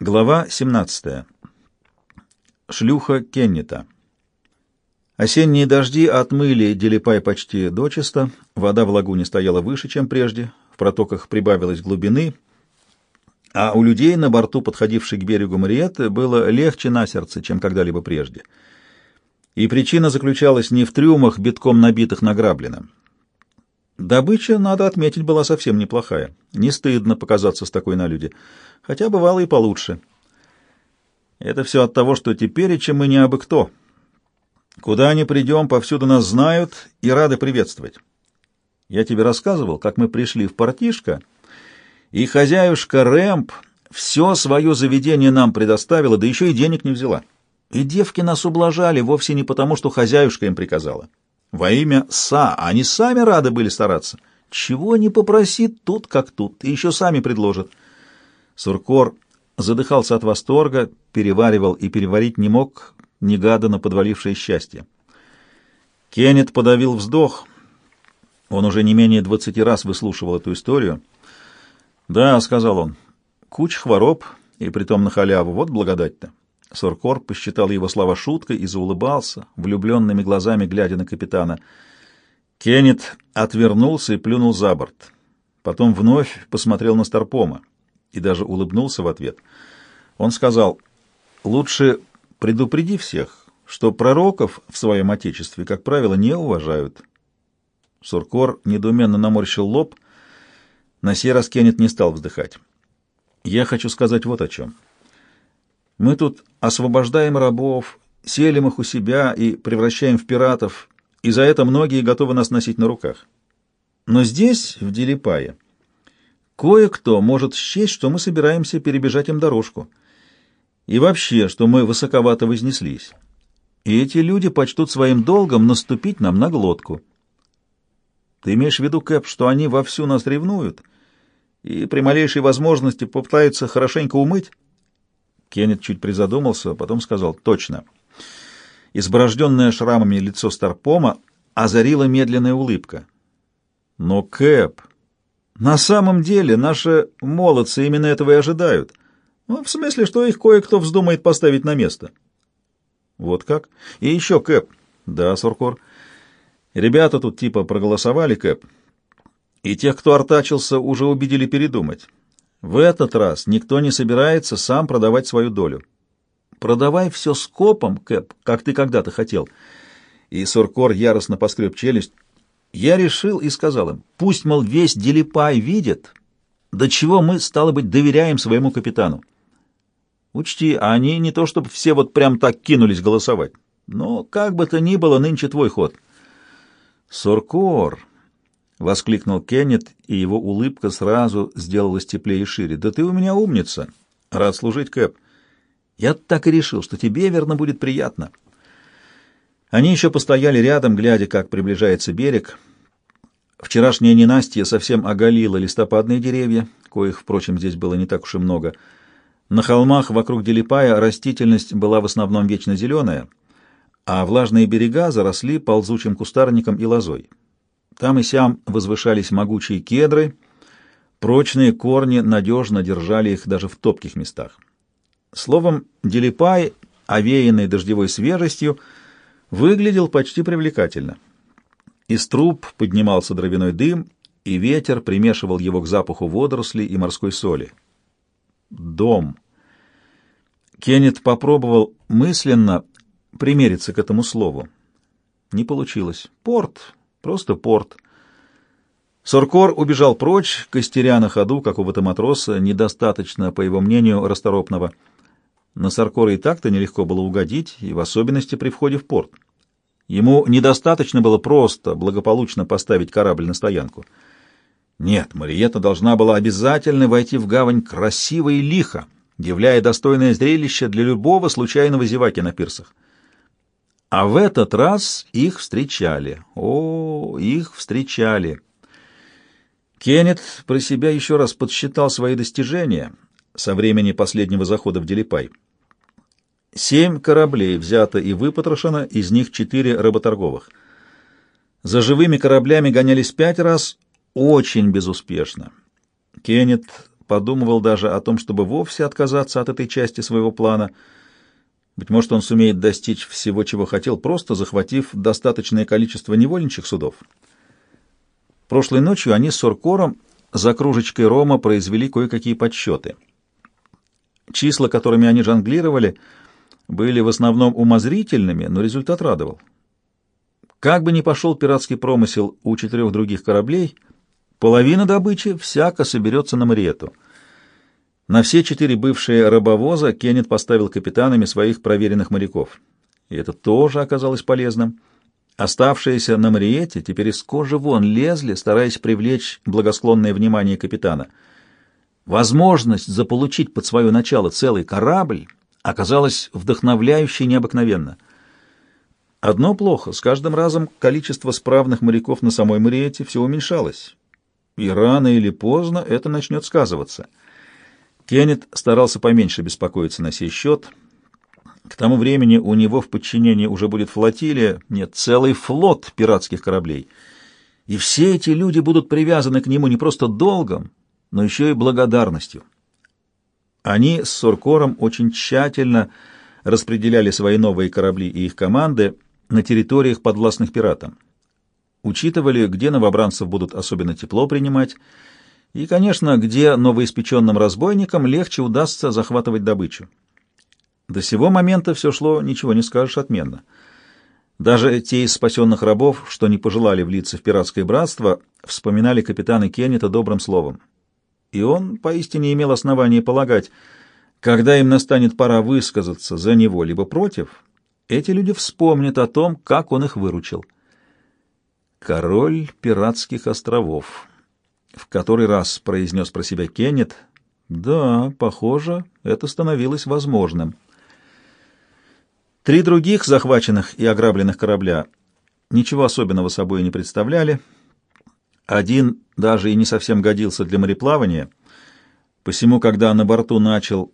Глава 17. Шлюха Кеннета. Осенние дожди отмыли Делипай почти дочисто, вода в лагуне стояла выше, чем прежде, в протоках прибавилось глубины, а у людей на борту, подходившей к берегу Мариетты, было легче на сердце, чем когда-либо прежде. И причина заключалась не в трюмах, битком набитых награбленным. Добыча, надо отметить, была совсем неплохая. Не стыдно показаться с такой на люди хотя бывало и получше. Это все от того, что теперь, чем мы не абы кто. Куда ни придем, повсюду нас знают и рады приветствовать. Я тебе рассказывал, как мы пришли в портишко, и хозяюшка Рэмп все свое заведение нам предоставила, да еще и денег не взяла. И девки нас ублажали вовсе не потому, что хозяюшка им приказала. Во имя Са, они сами рады были стараться. Чего не попросит, тут как тут, и еще сами предложат. Суркор задыхался от восторга, переваривал и переварить не мог негаданно подвалившее счастье. Кеннет подавил вздох. Он уже не менее двадцати раз выслушивал эту историю. «Да», — сказал он, — «куч хвороб, и притом на халяву, вот благодать-то». Суркор посчитал его слова шуткой и заулыбался, влюбленными глазами глядя на капитана. Кеннет отвернулся и плюнул за борт. Потом вновь посмотрел на Старпома и даже улыбнулся в ответ. Он сказал, «Лучше предупреди всех, что пророков в своем отечестве, как правило, не уважают». Суркор недоуменно наморщил лоб. На сей раз Кеннет не стал вздыхать. «Я хочу сказать вот о чем. Мы тут освобождаем рабов, селим их у себя и превращаем в пиратов, и за это многие готовы нас носить на руках. Но здесь, в Делипае, Кое-кто может счесть, что мы собираемся перебежать им дорожку. И вообще, что мы высоковато вознеслись. И эти люди почтут своим долгом наступить нам на глотку. Ты имеешь в виду, Кэп, что они вовсю нас ревнуют и при малейшей возможности попытаются хорошенько умыть? Кеннет чуть призадумался, а потом сказал «Точно». Изборожденное шрамами лицо Старпома озарила медленная улыбка. «Но, Кэп, на самом деле наши молодцы именно этого и ожидают. Ну, в смысле, что их кое-кто вздумает поставить на место. Вот как? И еще, Кэп. Да, Суркор. Ребята тут типа проголосовали, Кэп. И тех, кто артачился, уже убедили передумать. В этот раз никто не собирается сам продавать свою долю. Продавай все скопом, Кэп, как ты когда-то хотел. И Суркор яростно поскреб челюсть. Я решил и сказал им, пусть, мол, весь Делипай видит, до чего мы, стало быть, доверяем своему капитану. Учти, они не то чтобы все вот прям так кинулись голосовать, но как бы то ни было, нынче твой ход. «Соркор!» — воскликнул Кеннет, и его улыбка сразу сделалась теплее и шире. «Да ты у меня умница! Рад служить, Кэп. Я так и решил, что тебе, верно, будет приятно». Они еще постояли рядом, глядя, как приближается берег. Вчерашняя ненастье совсем оголила листопадные деревья, коих, впрочем, здесь было не так уж и много. На холмах вокруг Делипая растительность была в основном вечно зеленая, а влажные берега заросли ползучим кустарником и лозой. Там и сям возвышались могучие кедры, прочные корни надежно держали их даже в топких местах. Словом, Делипай, овеянный дождевой свежестью, — выглядел почти привлекательно. Из труб поднимался дровяной дым, и ветер примешивал его к запаху водорослей и морской соли. Дом. Кеннет попробовал мысленно примериться к этому слову. Не получилось. Порт. Просто порт. Соркор убежал прочь, костеря на ходу какого-то матроса, недостаточно, по его мнению, расторопного. На Саркора и так-то нелегко было угодить, и в особенности при входе в порт. Ему недостаточно было просто благополучно поставить корабль на стоянку. Нет, Мариета должна была обязательно войти в гавань красиво и лихо, являя достойное зрелище для любого случайного зеваки на пирсах. А в этот раз их встречали. О, их встречали. Кеннет про себя еще раз подсчитал свои достижения со времени последнего захода в Делипай. Семь кораблей взято и выпотрошено, из них четыре работорговых. За живыми кораблями гонялись пять раз, очень безуспешно. Кеннет подумывал даже о том, чтобы вовсе отказаться от этой части своего плана. Быть может, он сумеет достичь всего, чего хотел, просто захватив достаточное количество невольничьих судов. Прошлой ночью они с Суркором за кружечкой рома произвели кое-какие подсчеты. Числа, которыми они жонглировали, были в основном умозрительными, но результат радовал. Как бы ни пошел пиратский промысел у четырех других кораблей, половина добычи всяко соберется на Мариету. На все четыре бывшие рабовоза Кеннет поставил капитанами своих проверенных моряков. И это тоже оказалось полезным. Оставшиеся на Мариете теперь из кожи вон лезли, стараясь привлечь благосклонное внимание капитана. Возможность заполучить под свое начало целый корабль оказалась вдохновляющей необыкновенно. Одно плохо, с каждым разом количество справных моряков на самой Мариете все уменьшалось. И рано или поздно это начнет сказываться. Кеннет старался поменьше беспокоиться на сей счет — к тому времени у него в подчинении уже будет флотилия, нет, целый флот пиратских кораблей. И все эти люди будут привязаны к нему не просто долгом, но еще и благодарностью. Они с Суркором очень тщательно распределяли свои новые корабли и их команды на территориях, подвластных пиратам. Учитывали, где новобранцев будут особенно тепло принимать, и, конечно, где новоиспеченным разбойникам легче удастся захватывать добычу. До сего момента все шло, ничего не скажешь, отменно. Даже те из спасенных рабов, что не пожелали влиться в пиратское братство, вспоминали капитана Кеннета добрым словом. И он поистине имел основание полагать, когда им настанет пора высказаться за него либо против, эти люди вспомнят о том, как он их выручил. «Король пиратских островов», — в который раз произнес про себя Кеннет. «Да, похоже, это становилось возможным». Три других захваченных и ограбленных корабля ничего особенного собой не представляли. Один даже и не совсем годился для мореплавания, посему, когда на борту начал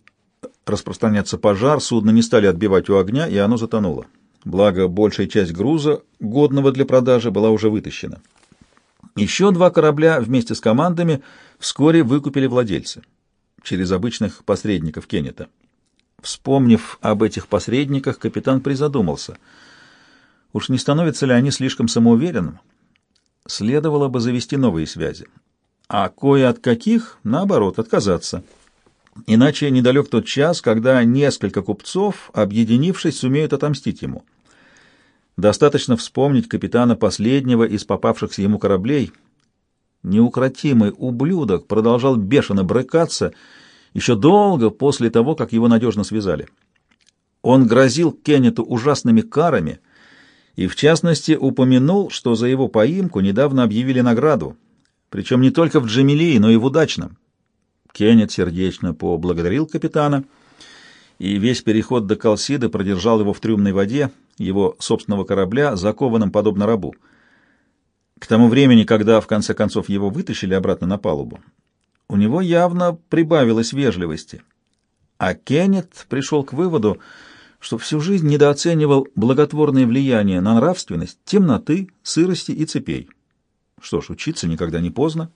распространяться пожар, судно не стали отбивать у огня, и оно затонуло. Благо, большая часть груза, годного для продажи, была уже вытащена. Еще два корабля вместе с командами вскоре выкупили владельцы через обычных посредников Кеннета. Вспомнив об этих посредниках, капитан призадумался. Уж не становятся ли они слишком самоуверенным? Следовало бы завести новые связи. А кое от каких, наоборот, отказаться. Иначе недалек тот час, когда несколько купцов, объединившись, сумеют отомстить ему. Достаточно вспомнить капитана последнего из попавшихся ему кораблей. Неукротимый ублюдок продолжал бешено брыкаться еще долго после того, как его надежно связали. Он грозил Кеннету ужасными карами и, в частности, упомянул, что за его поимку недавно объявили награду, причем не только в Джамилии, но и в Удачном. Кеннет сердечно поблагодарил капитана, и весь переход до Калсиды продержал его в трюмной воде, его собственного корабля, закованным подобно рабу. К тому времени, когда в конце концов его вытащили обратно на палубу, у него явно прибавилось вежливости. А Кеннет пришел к выводу, что всю жизнь недооценивал благотворное влияние на нравственность темноты, сырости и цепей. Что ж, учиться никогда не поздно.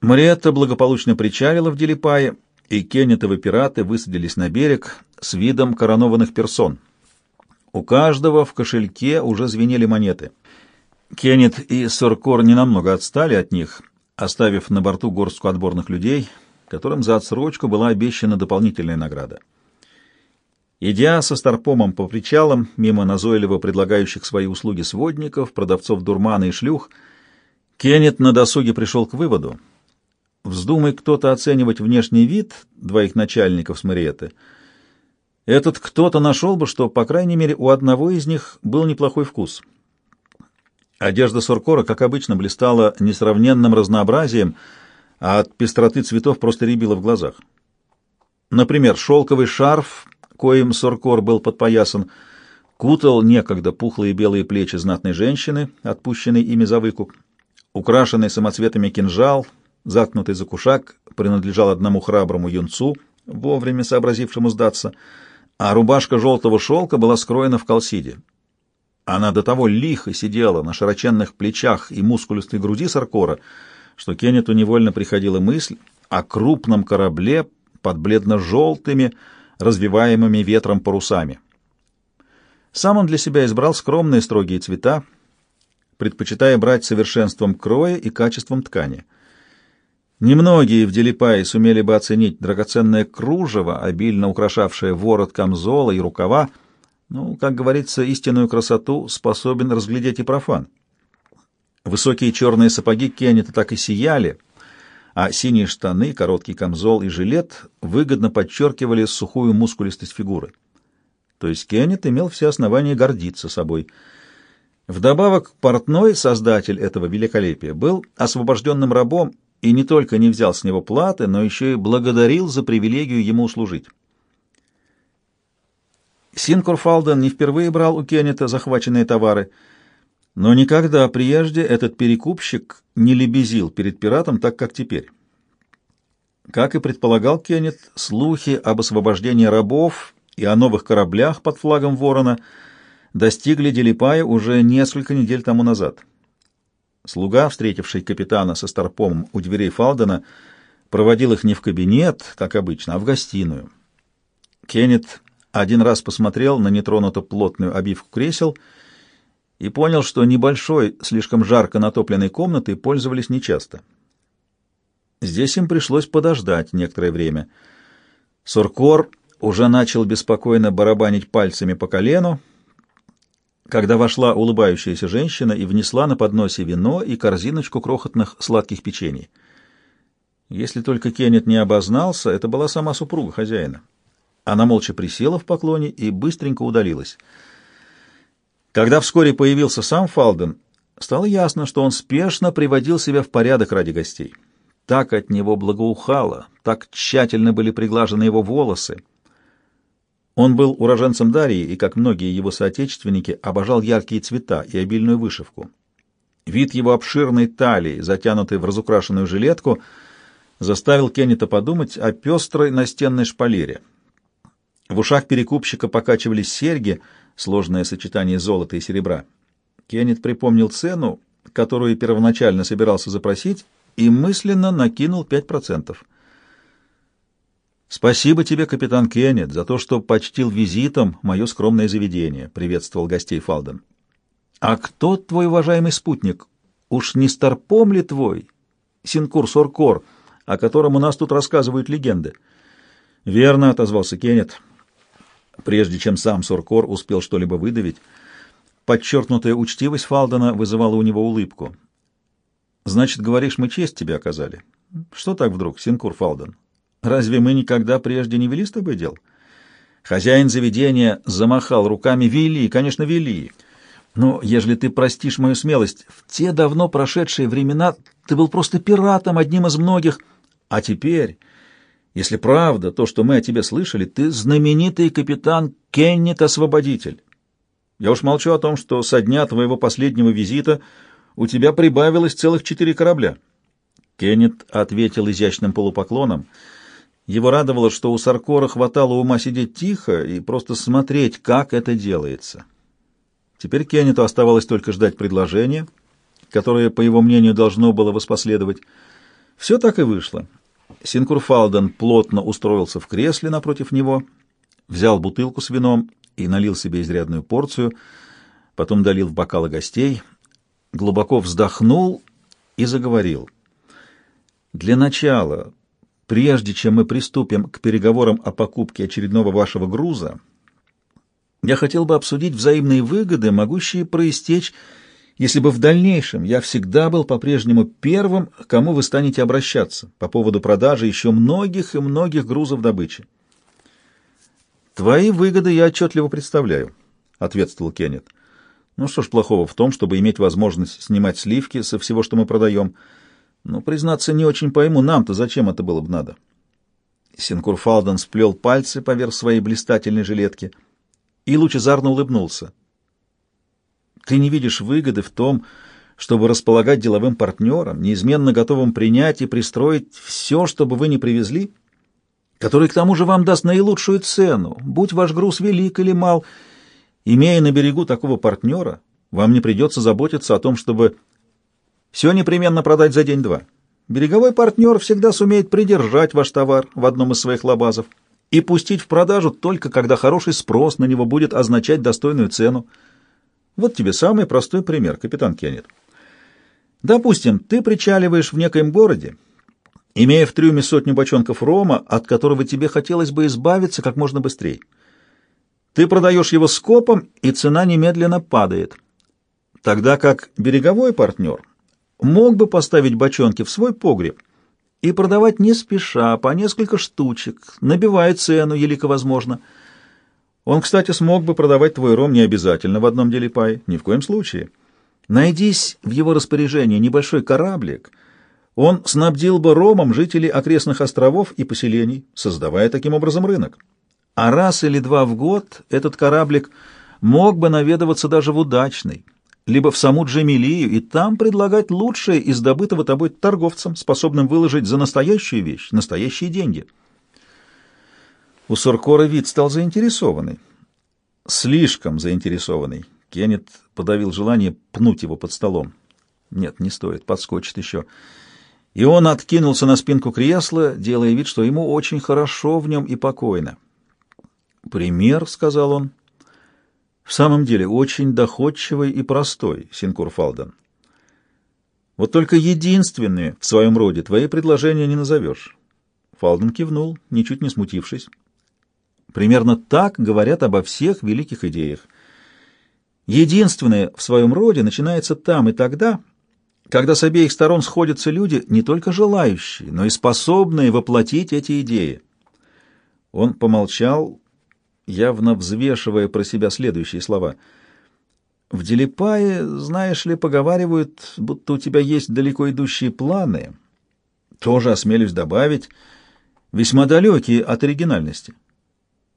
Мариетта благополучно причалила в Делипае, и Кеннетовы пираты высадились на берег с видом коронованных персон. У каждого в кошельке уже звенели монеты. Кеннет и Соркор ненамного отстали от них — оставив на борту горстку отборных людей, которым за отсрочку была обещана дополнительная награда. Идя со Старпомом по причалам, мимо назойливо предлагающих свои услуги сводников, продавцов дурмана и шлюх, Кеннет на досуге пришел к выводу. Вздумай кто-то оценивать внешний вид двоих начальников с Мариетты, этот кто-то нашел бы, что, по крайней мере, у одного из них был неплохой вкус — Одежда Суркора, как обычно, блистала несравненным разнообразием, а от пестроты цветов просто рябило в глазах. Например, шелковый шарф, коим Суркор был подпоясан, кутал некогда пухлые белые плечи знатной женщины, отпущенной ими за выкуп. Украшенный самоцветами кинжал, заткнутый за кушак, принадлежал одному храброму юнцу, вовремя сообразившему сдаться, а рубашка желтого шелка была скроена в колсиде. Она до того лихо сидела на широченных плечах и мускулистой груди Саркора, что Кеннету невольно приходила мысль о крупном корабле под бледно-желтыми, развиваемыми ветром парусами. Сам он для себя избрал скромные строгие цвета, предпочитая брать совершенством кроя и качеством ткани. Немногие в Делипае сумели бы оценить драгоценное кружево, обильно украшавшее ворот камзола и рукава, ну, как говорится, истинную красоту способен разглядеть и профан. Высокие черные сапоги Кеннета так и сияли, а синие штаны, короткий камзол и жилет выгодно подчеркивали сухую мускулистость фигуры. То есть Кеннет имел все основания гордиться собой. Вдобавок, портной, создатель этого великолепия, был освобожденным рабом и не только не взял с него платы, но еще и благодарил за привилегию ему служить. Синкурфалден не впервые брал у Кеннета захваченные товары, но никогда прежде этот перекупщик не лебезил перед пиратом так, как теперь. Как и предполагал Кеннет, слухи об освобождении рабов и о новых кораблях под флагом Ворона достигли Делипая уже несколько недель тому назад. Слуга, встретивший капитана со старпомом у дверей Фалдена, проводил их не в кабинет, как обычно, а в гостиную. Кеннет один раз посмотрел на нетронуто плотную обивку кресел и понял, что небольшой, слишком жарко натопленной комнатой пользовались нечасто. Здесь им пришлось подождать некоторое время. Суркор уже начал беспокойно барабанить пальцами по колену, когда вошла улыбающаяся женщина и внесла на подносе вино и корзиночку крохотных сладких печений. Если только Кеннет не обознался, это была сама супруга хозяина. Она молча присела в поклоне и быстренько удалилась. Когда вскоре появился сам Фалден, стало ясно, что он спешно приводил себя в порядок ради гостей. Так от него благоухало, так тщательно были приглажены его волосы. Он был уроженцем Дарии и, как многие его соотечественники, обожал яркие цвета и обильную вышивку. Вид его обширной талии, затянутой в разукрашенную жилетку, заставил Кеннета подумать о пестрой настенной шпалере — в ушах перекупщика покачивались серьги, сложное сочетание золота и серебра. Кеннет припомнил цену, которую первоначально собирался запросить, и мысленно накинул пять процентов. «Спасибо тебе, капитан Кеннет, за то, что почтил визитом мое скромное заведение», — приветствовал гостей Фалден. «А кто твой уважаемый спутник? Уж не старпом ли твой, Синкур-Соркор, о котором у нас тут рассказывают легенды?» «Верно», — отозвался Кеннет прежде чем сам Суркор успел что-либо выдавить. Подчеркнутая учтивость Фалдена вызывала у него улыбку. «Значит, говоришь, мы честь тебе оказали? Что так вдруг, Синкур Фалден? Разве мы никогда прежде не вели с тобой дел?» Хозяин заведения замахал руками. «Вели, конечно, вели. Но, ежели ты простишь мою смелость, в те давно прошедшие времена ты был просто пиратом, одним из многих, а теперь...» Если правда то, что мы о тебе слышали, ты знаменитый капитан Кеннет-освободитель. Я уж молчу о том, что со дня твоего последнего визита у тебя прибавилось целых четыре корабля. Кеннет ответил изящным полупоклоном. Его радовало, что у Саркора хватало ума сидеть тихо и просто смотреть, как это делается. Теперь Кеннету оставалось только ждать предложения, которое, по его мнению, должно было воспоследовать. Все так и вышло. Синкурфалден плотно устроился в кресле напротив него, взял бутылку с вином и налил себе изрядную порцию, потом долил в бокалы гостей, глубоко вздохнул и заговорил. «Для начала, прежде чем мы приступим к переговорам о покупке очередного вашего груза, я хотел бы обсудить взаимные выгоды, могущие проистечь если бы в дальнейшем я всегда был по-прежнему первым, к кому вы станете обращаться по поводу продажи еще многих и многих грузов добычи. «Твои выгоды я отчетливо представляю», — ответствовал Кеннет. «Ну что ж плохого в том, чтобы иметь возможность снимать сливки со всего, что мы продаем. Но, признаться, не очень пойму, нам-то зачем это было бы надо?» Синкур Фалден сплел пальцы поверх своей блистательной жилетки и лучезарно улыбнулся. Ты не видишь выгоды в том, чтобы располагать деловым партнером, неизменно готовым принять и пристроить все, чтобы вы не привезли, который к тому же вам даст наилучшую цену, будь ваш груз велик или мал. Имея на берегу такого партнера, вам не придется заботиться о том, чтобы все непременно продать за день-два. Береговой партнер всегда сумеет придержать ваш товар в одном из своих лабазов и пустить в продажу только когда хороший спрос на него будет означать достойную цену. Вот тебе самый простой пример, капитан Кеннет. Допустим, ты причаливаешь в некоем городе, имея в трюме сотню бочонков рома, от которого тебе хотелось бы избавиться как можно быстрее. Ты продаешь его скопом, и цена немедленно падает. Тогда как береговой партнер мог бы поставить бочонки в свой погреб и продавать не спеша, по несколько штучек, набивая цену, елико возможно. Он, кстати, смог бы продавать твой ром не обязательно в одном деле пай, ни в коем случае. Найдись в его распоряжении небольшой кораблик, он снабдил бы ромом жителей окрестных островов и поселений, создавая таким образом рынок. А раз или два в год этот кораблик мог бы наведываться даже в удачный, либо в саму Джемилию и там предлагать лучшее из добытого тобой торговцам, способным выложить за настоящую вещь настоящие деньги. У Суркора вид стал заинтересованный. Слишком заинтересованный. Кеннет подавил желание пнуть его под столом. Нет, не стоит, подскочит еще. И он откинулся на спинку кресла, делая вид, что ему очень хорошо в нем и покойно. «Пример», — сказал он, — «в самом деле очень доходчивый и простой, Синкур Фалден. Вот только единственные в своем роде твои предложения не назовешь». Фалден кивнул, ничуть не смутившись. Примерно так говорят обо всех великих идеях — Единственное в своем роде начинается там и тогда, когда с обеих сторон сходятся люди, не только желающие, но и способные воплотить эти идеи. Он помолчал, явно взвешивая про себя следующие слова. «В Делипае, знаешь ли, поговаривают, будто у тебя есть далеко идущие планы. Тоже, осмелюсь добавить, весьма далекие от оригинальности.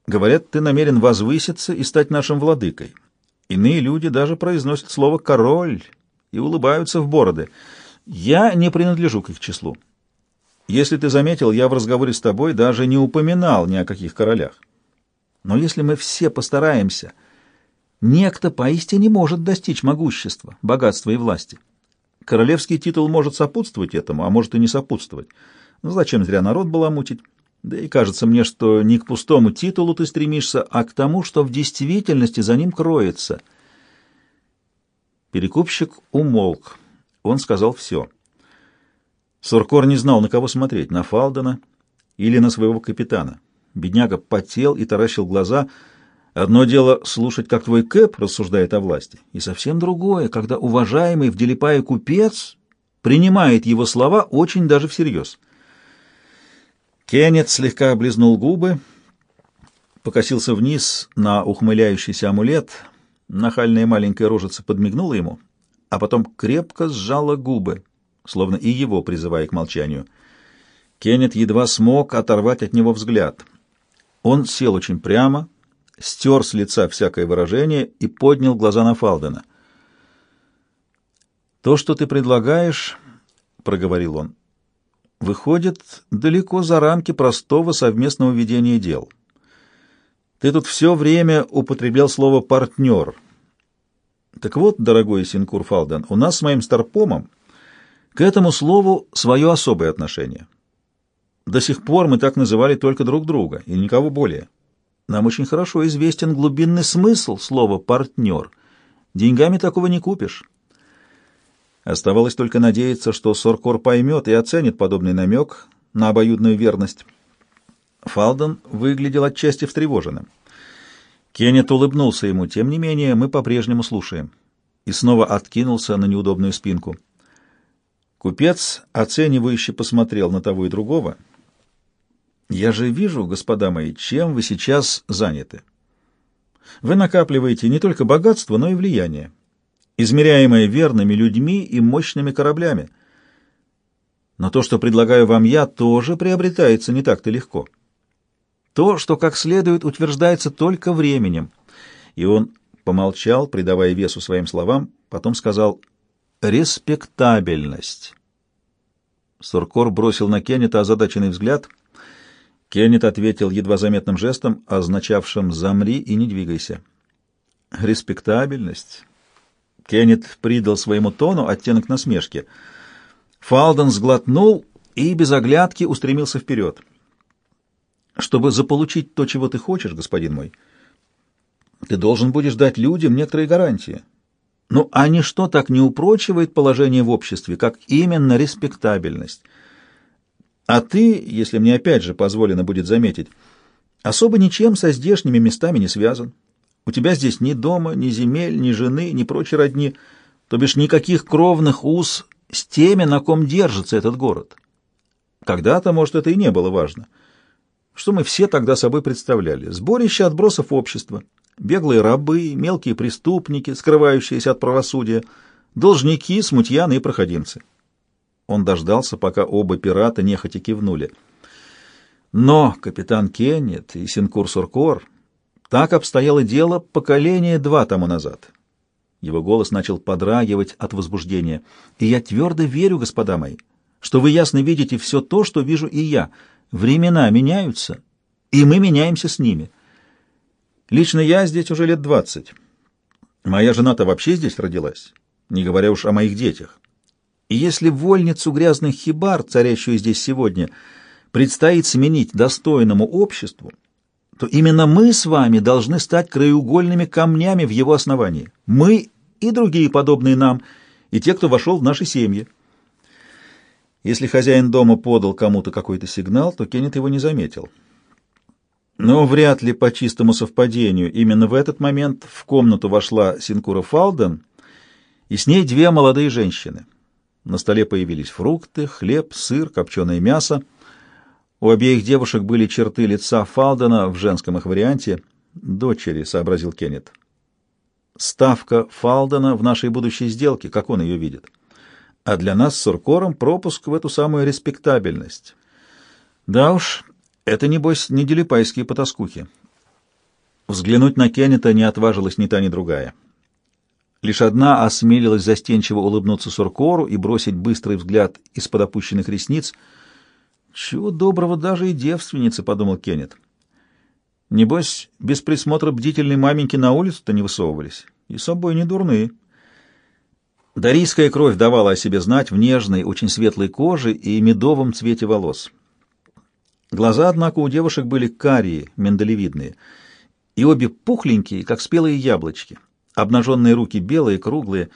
Говорят, ты намерен возвыситься и стать нашим владыкой». Иные люди даже произносят слово «король» и улыбаются в бороды. Я не принадлежу к их числу. Если ты заметил, я в разговоре с тобой даже не упоминал ни о каких королях. Но если мы все постараемся, некто поистине может достичь могущества, богатства и власти. Королевский титул может сопутствовать этому, а может и не сопутствовать. Ну, зачем зря народ баламутить? Да и кажется мне, что не к пустому титулу ты стремишься, а к тому, что в действительности за ним кроется. Перекупщик умолк. Он сказал все. Суркор не знал, на кого смотреть, на Фалдена или на своего капитана. Бедняга потел и таращил глаза. Одно дело слушать, как твой Кэп рассуждает о власти, и совсем другое, когда уважаемый в Делипае купец принимает его слова очень даже всерьез. Кеннет слегка облизнул губы, покосился вниз на ухмыляющийся амулет, нахальная маленькая рожица подмигнула ему, а потом крепко сжала губы, словно и его призывая к молчанию. Кеннет едва смог оторвать от него взгляд. Он сел очень прямо, стер с лица всякое выражение и поднял глаза на Фалдена. «То, что ты предлагаешь, — проговорил он, выходит далеко за рамки простого совместного ведения дел. Ты тут все время употреблял слово «партнер». Так вот, дорогой Синкур Фалден, у нас с моим старпомом к этому слову свое особое отношение. До сих пор мы так называли только друг друга, и никого более. Нам очень хорошо известен глубинный смысл слова «партнер». Деньгами такого не купишь. Оставалось только надеяться, что Соркор поймет и оценит подобный намек на обоюдную верность. Фалден выглядел отчасти встревоженным. Кеннет улыбнулся ему. «Тем не менее, мы по-прежнему слушаем». И снова откинулся на неудобную спинку. Купец, оценивающе посмотрел на того и другого. «Я же вижу, господа мои, чем вы сейчас заняты. Вы накапливаете не только богатство, но и влияние измеряемое верными людьми и мощными кораблями. Но то, что предлагаю вам я, тоже приобретается не так-то легко. То, что как следует утверждается только временем. И он помолчал, придавая весу своим словам, потом сказал «респектабельность». Суркор бросил на Кеннета озадаченный взгляд. Кеннет ответил едва заметным жестом, означавшим «замри и не двигайся». «Респектабельность». Кеннет придал своему тону оттенок насмешки. Фалден сглотнул и без оглядки устремился вперед. Чтобы заполучить то, чего ты хочешь, господин мой, ты должен будешь дать людям некоторые гарантии. Ну, а ничто так не упрочивает положение в обществе, как именно респектабельность. А ты, если мне опять же позволено будет заметить, особо ничем со здешними местами не связан. У тебя здесь ни дома, ни земель, ни жены, ни прочей родни, то бишь никаких кровных уз с теми, на ком держится этот город. Когда-то, может, это и не было важно. Что мы все тогда собой представляли? Сборище отбросов общества, беглые рабы, мелкие преступники, скрывающиеся от правосудия, должники, смутьяны и проходимцы. Он дождался, пока оба пирата нехотя кивнули. Но капитан Кеннет и Синкур Суркор так обстояло дело поколение два тому назад. Его голос начал подрагивать от возбуждения. «И я твердо верю, господа мои, что вы ясно видите все то, что вижу и я. Времена меняются, и мы меняемся с ними. Лично я здесь уже лет двадцать. Моя жена-то вообще здесь родилась, не говоря уж о моих детях. И если вольницу грязных хибар, царящую здесь сегодня, предстоит сменить достойному обществу, то именно мы с вами должны стать краеугольными камнями в его основании. Мы и другие подобные нам, и те, кто вошел в наши семьи. Если хозяин дома подал кому-то какой-то сигнал, то Кеннет его не заметил. Но вряд ли по чистому совпадению именно в этот момент в комнату вошла Синкура Фалден, и с ней две молодые женщины. На столе появились фрукты, хлеб, сыр, копченое мясо. У обеих девушек были черты лица Фалдена в женском их варианте. «Дочери», — сообразил Кеннет. «Ставка Фалдена в нашей будущей сделке, как он ее видит» а для нас с Суркором пропуск в эту самую респектабельность. Да уж, это, небось, не делипайские потаскухи. Взглянуть на Кеннета не отважилась ни та, ни другая. Лишь одна осмелилась застенчиво улыбнуться Суркору и бросить быстрый взгляд из-под опущенных ресниц. «Чего доброго даже и девственницы», — подумал Кеннет. «Небось, без присмотра бдительной маменьки на улицу-то не высовывались. И собой не дурные». Дарийская кровь давала о себе знать в нежной, очень светлой коже и медовом цвете волос. Глаза, однако, у девушек были карие, миндалевидные, и обе пухленькие, как спелые яблочки. Обнаженные руки белые, круглые.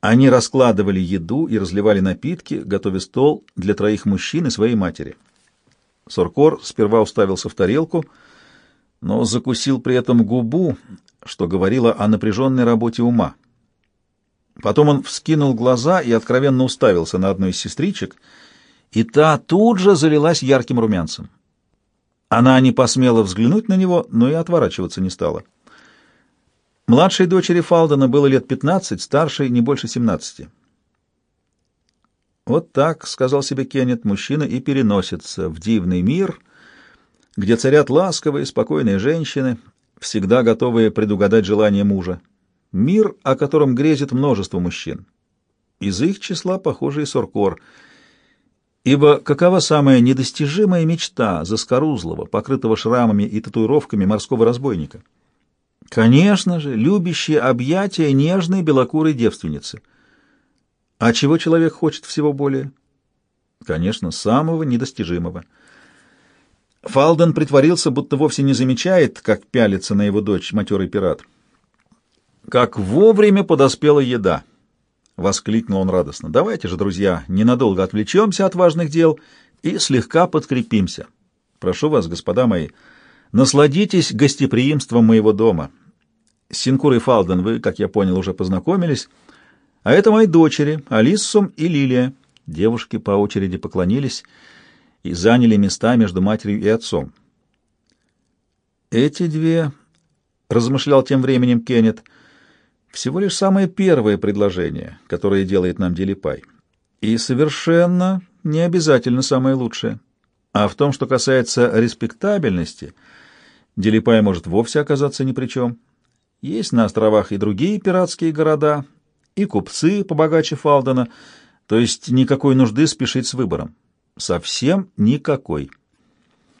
Они раскладывали еду и разливали напитки, готовя стол для троих мужчин и своей матери. Соркор сперва уставился в тарелку, но закусил при этом губу, что говорило о напряженной работе ума. Потом он вскинул глаза и откровенно уставился на одну из сестричек, и та тут же залилась ярким румянцем. Она не посмела взглянуть на него, но и отворачиваться не стала. Младшей дочери Фалдена было лет пятнадцать, старшей не больше семнадцати. «Вот так», — сказал себе Кеннет, — «мужчина и переносится в дивный мир, где царят ласковые, спокойные женщины, всегда готовые предугадать желания мужа. Мир, о котором грезит множество мужчин. Из их числа, похоже, и Соркор. Ибо какова самая недостижимая мечта заскорузлого, покрытого шрамами и татуировками морского разбойника? Конечно же, любящие объятия нежной белокурой девственницы. А чего человек хочет всего более? Конечно, самого недостижимого. Фалден притворился, будто вовсе не замечает, как пялится на его дочь матерый пират. Как вовремя подоспела еда! — воскликнул он радостно. — Давайте же, друзья, ненадолго отвлечемся от важных дел и слегка подкрепимся. Прошу вас, господа мои, насладитесь гостеприимством моего дома. С Синкурой Фалден вы, как я понял, уже познакомились, а это мои дочери, Алиссум и Лилия. Девушки по очереди поклонились и заняли места между матерью и отцом. Эти две, — размышлял тем временем Кеннет, — всего лишь самое первое предложение, которое делает нам Делипай. И совершенно не обязательно самое лучшее. А в том, что касается респектабельности, Делипай может вовсе оказаться ни при чем. Есть на островах и другие пиратские города, и купцы побогаче Фалдена, то есть никакой нужды спешить с выбором. Совсем никакой.